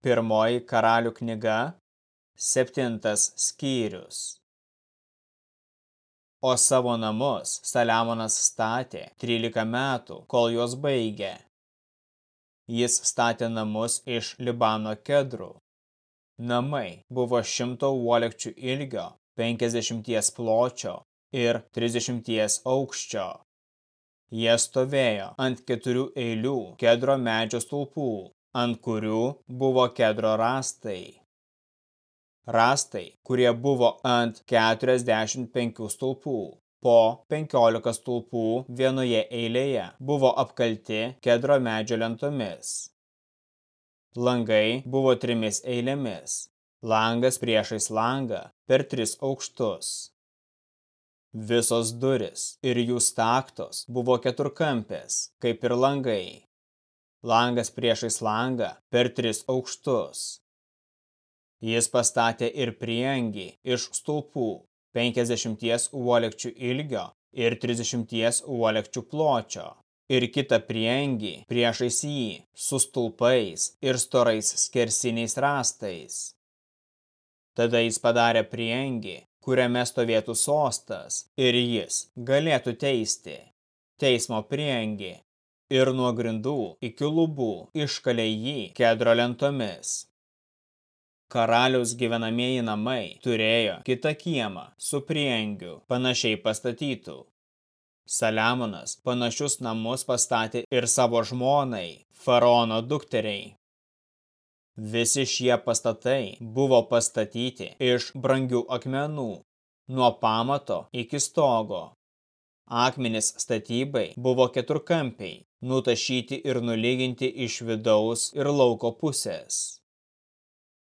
Pirmoji karalių knyga, septintas skyrius. O savo namus Saliamonas statė 13 metų, kol juos baigė. Jis statė namus iš Libano kedrų. Namai buvo šimto uolekčių ilgio, 50 pločio ir 30 aukščio. Jie stovėjo ant keturių eilių kedro medžio stulpų, ant kurių buvo kedro rastai. Rastai, kurie buvo ant 45 stulpų, po 15 stulpų vienoje eilėje, buvo apkalti kedro medžio lentomis. Langai buvo trimis eilėmis, langas priešais langą per tris aukštus. Visos duris ir jų staktos buvo keturkampės, kaip ir langai langas priešais langą per tris aukštus. Jis pastatė ir priengį iš stulpų 50 uolekčių ilgio ir 30 uolekčių pločio ir kitą priengį priešais jį su stulpais ir storais skersiniais rastais. Tada jis padarė priengį, kuriame stovėtų sostas ir jis galėtų teisti. Teismo priengį ir nuo grindų iki lubų iškalė jį kedro lentomis. Karaliaus gyvenamieji namai turėjo kitą kiemą su priengiu, panašiai pastatytų. Saliamonas panašius namus pastatė ir savo žmonai, faraono dukteriai. Visi šie pastatai buvo pastatyti iš brangių akmenų, nuo pamato iki stogo. Akmenis statybai buvo keturkampiai, nutašyti ir nulyginti iš vidaus ir lauko pusės.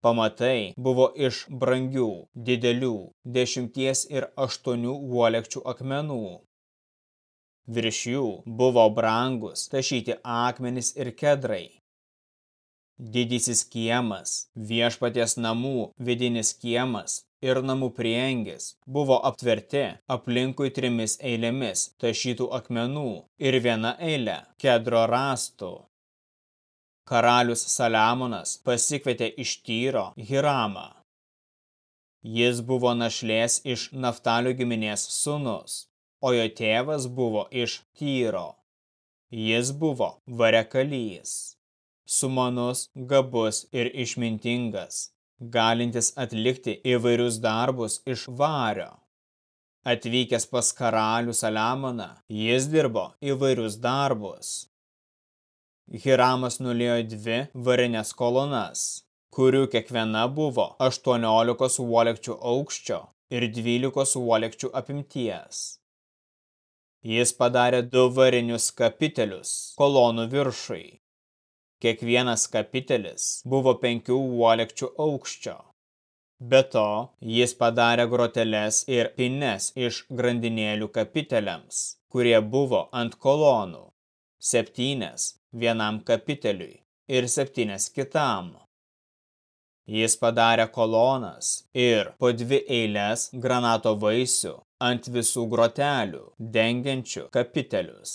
Pamatai buvo iš brangių, didelių, dešimties ir aštuonių uolekčių akmenų. Virš jų buvo brangus tašyti akmenis ir kedrai. Didysis kiemas, viešpaties namų vidinis kiemas ir namų priengis buvo aptverti aplinkui trimis eilėmis tašytų akmenų ir viena eilė kedro rastų. Karalius Saliamonas pasikvietė iš Tyro Hiramą. Jis buvo našlės iš Naftalio giminės sunus, o jo tėvas buvo iš Tyro. Jis buvo varekalys, sumanus, gabus ir išmintingas galintis atlikti įvairius darbus iš vario. Atvykęs pas karalių Saliamoną, jis dirbo įvairius darbus. Hiramas nulėjo dvi varinės kolonas, kurių kiekviena buvo 18 uolekčių aukščio ir 12 uolekčių apimties. Jis padarė du varinius kapitelius kolonų viršui Kiekvienas kapitelis buvo penkių uolekčių aukščio. Be to, jis padarė groteles ir pines iš grandinėlių kapiteliams, kurie buvo ant kolonų, septynes vienam kapiteliui ir septynes kitam. Jis padarė kolonas ir po dvi eilės granato vaisių ant visų grotelių, dengiančių kapitelius.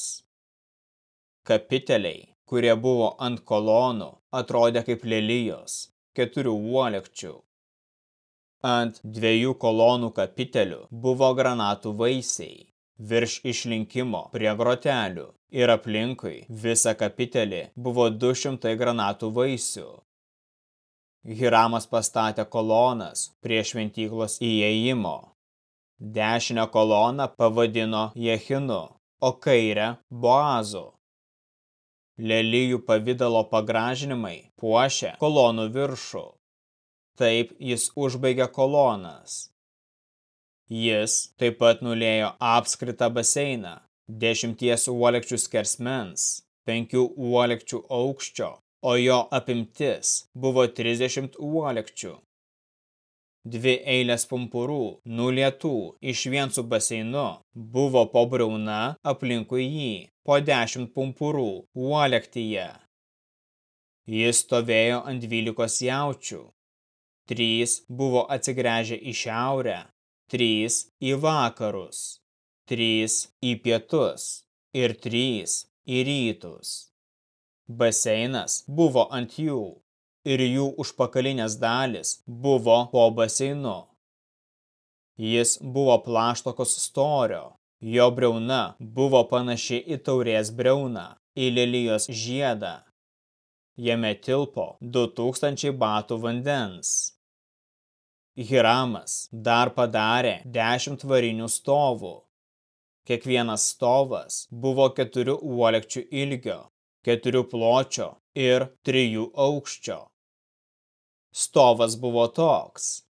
Kapiteliai kurie buvo ant kolonų, atrodė kaip lelijos, keturių uolekčių. Ant dviejų kolonų kapitelių buvo granatų vaisiai, virš išlinkimo prie grotelių ir aplinkui visą kapitelį buvo 200 granatų vaisių. Hiramas pastatė kolonas prie šventyklos įėjimo. Dešinę koloną pavadino Jehinu, o kairę Boazu. Lelijų pavidalo pagražinimai puošia kolonų viršų. Taip jis užbaigia kolonas. Jis taip pat nulėjo apskritą baseiną, dešimties uolekčių skersmens, penkių uolekčių aukščio, o jo apimtis buvo 30 uolekčių. Dvi eilės pumpurų, nulietų iš vien su baseinu, buvo po briauna aplinkui jį, po dešimt pumpurų uolektyje. Jis stovėjo ant dvylikos jaučių. Trys buvo atsigręžę į šiaurę, trys į vakarus, trys į pietus ir trys į rytus. Baseinas buvo ant jų. ir jų užpakalinės dalis buvo po baseinu. Jis buvo plaštokos storio, jo breuna buvo panaši į taurės breuną, į lelijos žiedą. Jame tilpo 2000 batų vandens. Hiramas dar padarė 10 varinių stovų. Kiekvienas stovas buvo keturių uolekčių ilgio, keturių pločio ir trijų aukščio. Stovas buvo toks –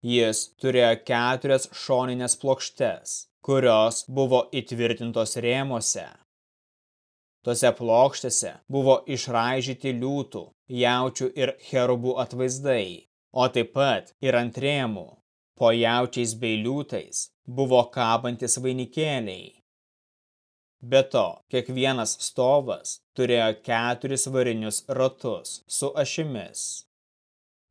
Jis turėjo keturias šoninės plokštes, kurios buvo įtvirtintos rėmuose. Tose plokštėse buvo išraižyti liūtų, jaučių ir cherubų atvaizdai, o taip pat ir ant rėmų, po jaučiais bei liūtais, buvo kabantis vainikėliai. Be to, kiekvienas stovas turėjo keturis varinius ratus su ašimis.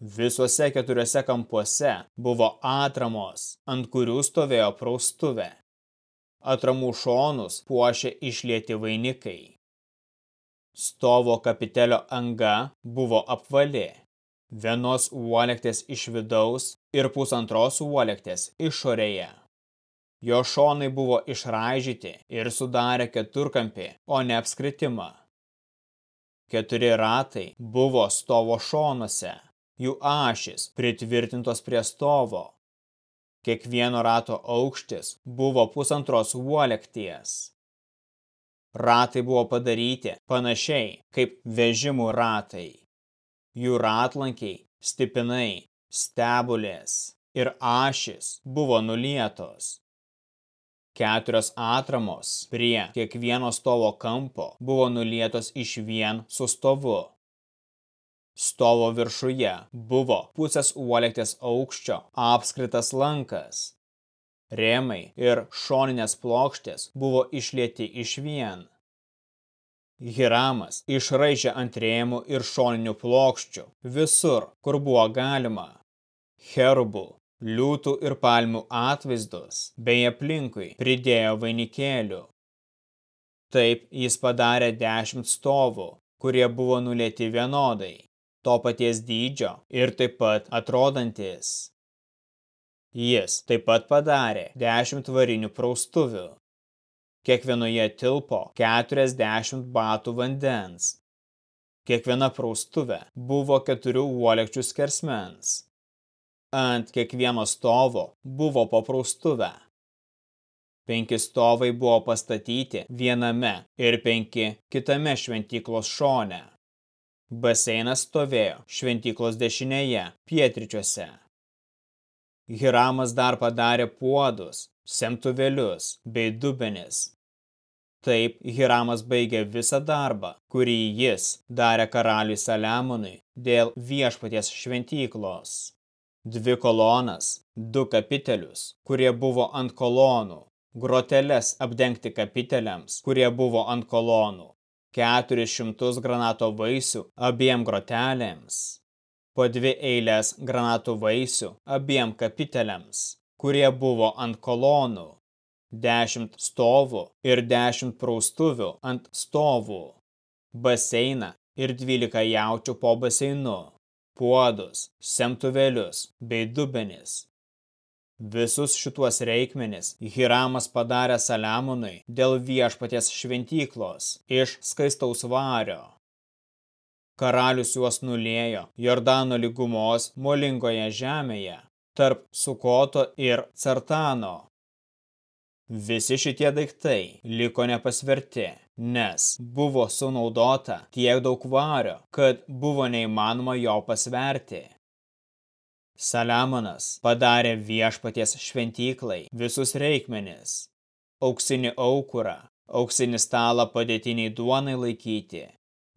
Visuose keturiose kampuose buvo atramos, ant kurių stovėjo praustuvė. Atramų šonus puošė išlieti vainikai. Stovo kapitelio anga buvo apvali, vienos uolektės iš vidaus ir pusantros uolektės išorėje. Jo šonai buvo išraižyti ir sudarė keturkampį, o ne apskritimą. Keturi ratai buvo stovo šonuose jų ašis pritvirtintos prie stovo. Kiekvieno rato aukštis buvo pusantros uolekties. Ratai buvo padaryti panašiai kaip vežimų ratai. Jų ratlankiai, stipinai, stebulės ir ašis buvo nulietos. Keturios atramos prie kiekvieno stovo kampo buvo nulietos iš vien su stovu. Stovo viršuje buvo pusės uolektės aukščio apskritas lankas. Rėmai ir šoninės plokštės buvo išlieti iš vien. Hiramas išraižė ant rėmų ir šoninių plokščių visur, kur buvo galima. Herubų, liūtų ir palmių atvaizdus, bei aplinkui pridėjo vainikėlių. Taip jis padarė dešimt stovų, kurie buvo nulėti vienodai to paties dydžio ir taip pat atrodantis. Jis taip pat padarė dešimt varinių praustuvių. Kiekvienoje tilpo 40 batų vandens. Kiekviena praustuvė buvo keturių uolekčių skersmens. Ant kiekvieno stovo buvo po praustuvę. Penki stovai buvo pastatyti viename ir penki kitame šventyklos šone. Baseinas stovėjo šventyklos dešinėje, pietričiuose. Hiramas dar padarė puodus, semtuvelius bei dubenis. Taip Hiramas baigė visą darbą, kurį jis darė karaliui Saliamonui dėl viešpaties šventyklos. Dvi kolonas, du kapitelius, kurie buvo ant kolonų, groteles apdengti kapiteliams, kurie buvo ant kolonų, 400 granato vaisių abiem grotelėms, po dvi eilės granatų vaisių abiem kapiteliams, kurie buvo ant kolonų, 10 stovų ir 10 praustuvių ant stovų, baseiną ir 12 jaučių po baseinu, puodus, semtuvelius bei dubenis, Visus šituos reikmenis Hiramas padarė Saliamonui dėl viešpaties šventyklos iš skaistaus vario. Karalius juos nulėjo Jordano lygumos molingoje žemėje, tarp Sukoto ir Cartano. Visi šitie daiktai liko nepasverti, nes buvo sunaudota tiek daug vario, kad buvo neįmanoma jo pasverti. Saliamonas padarė viešpaties šventyklai visus reikmenis, auksinį aukurą, auksinį stalą padėtiniai duonai laikyti,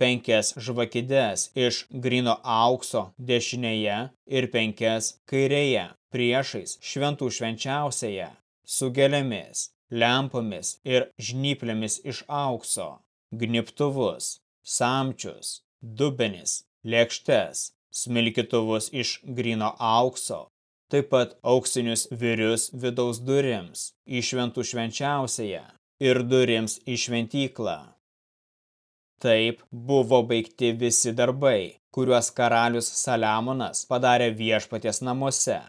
penkias žvakides iš grino aukso dešinėje ir penkias kairėje priešais šventų švenčiausiąją, su gėlėmis, lempomis ir žnyplėmis iš aukso, gniptuvus, samčius, dubenis, lėkštes, smilkytuvus iš grino aukso, taip pat auksinius virius vidaus durims į šventų švenčiausiąją ir durims į šventyklą. Taip buvo baigti visi darbai, kuriuos karalius Saliamonas padarė viešpaties namuose.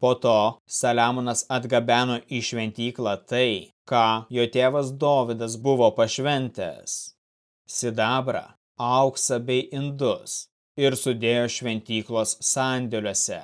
Po to Saliamonas atgabeno į šventyklą tai, ką jo tėvas Dovydas buvo pašventęs – sidabrą, auksą bei indus ir sudėjo šventyklos sandėliuose.